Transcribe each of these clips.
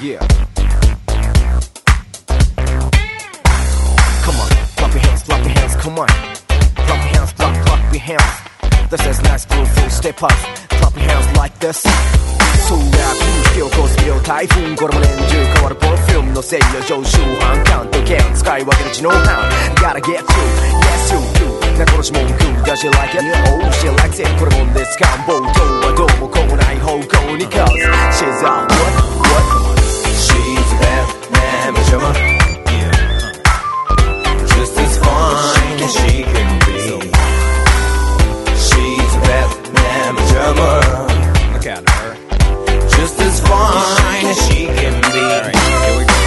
Yeah. Come on, clap your hands, clap your hands, come on. Clap your hands, clap, clap your hands. This is nice groove, full step up. Clap your hands like this. そうラップ引き起こす秒台風これも年中変わるパフュームのせいよ常習犯感と剣使い分ける知能犯 Gotta get through, yes you do な殺し文句 Does she like it? Oh she likes it これもんですか暴 she can be. She's a bad man, pajama. Look at her. Just as fine as she can be. Alright, here we go.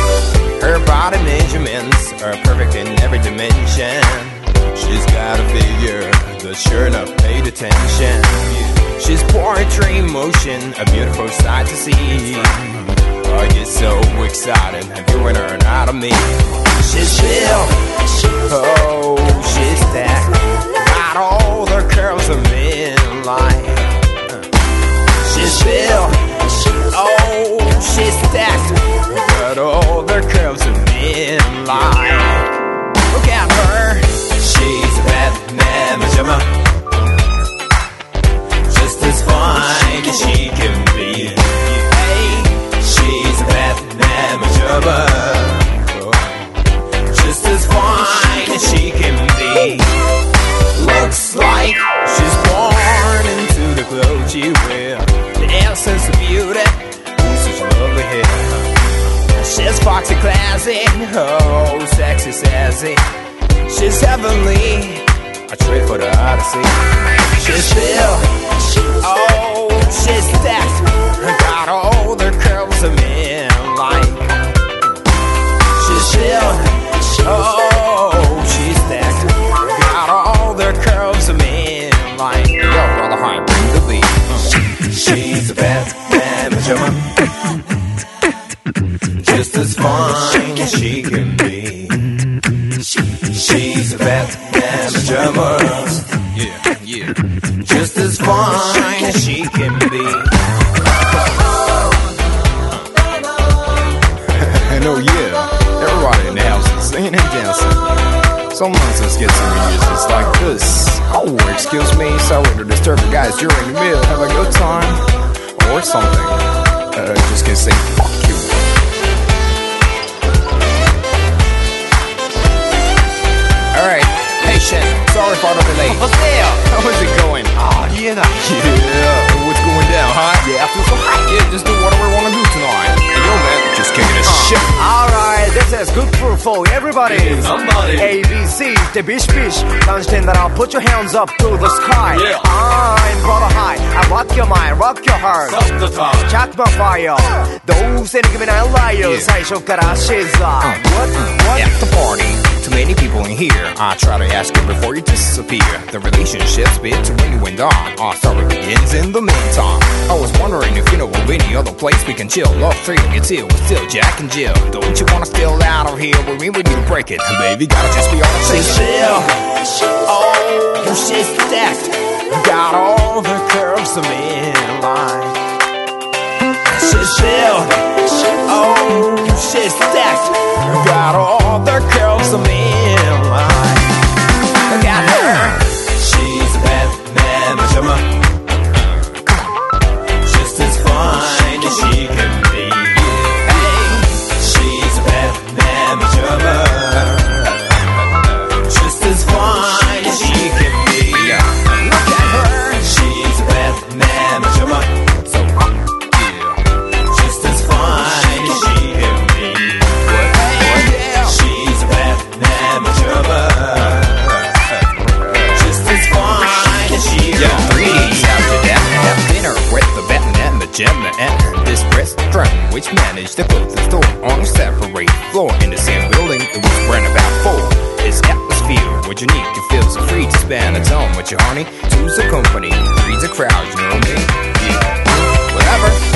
Her body measurements are perfect in every dimension. She's got a figure that sure enough paid attention. She's poetry in motion, a beautiful sight to see. I get so excited viewing her anatomy. She's chill, oh, foxy classy, oh, sexy sassy. She's heavenly, a treat for the Odyssey. She's still, oh, she's stacked. Got all the curves a man like. She's still, oh, she's. Got all the curves a man like. Yo, brother, high, the. She's a bad Just as fine as she can be. She's a bad man, pajama. Yeah, yeah. Just as fine as she can be. And oh yeah, everybody in the house is singing and dancing. Sometimes let's get some musicians like this. Oh, excuse me, sorry to disturb you guys during the meal. Have a good time. Or something. Uh, just gonna say fuck for everybody. Somebody. A, B, C, the bish bish. Understand that I'll put your hands up to the sky. Yeah. I'm brother high. I rock your mind, rock your heart. Stop the time. Check my fire. どうせ憎めない liar. Yeah. 最初から she's a what? What? At the party, too many people in here. I try to ask you before you disappear. The relationship's when you went on. Our story begins in the meantime. I was wondering if you know of any other place we can chill. All three of you we're still Jack and Jill. Don't you wanna steal out of here with me? We need to break it. Baby, gotta just be on She's chill. Oh, she's stacked. Got all the curves of men like. She's oh. chill. Gemma and this restaurant, which managed the store on a separate floor in the same building it was brand about four. Its atmosphere was unique, it feels so free to spend a time with your honey. Two's a company, three's a crowd, you know me? Yeah. Whatever.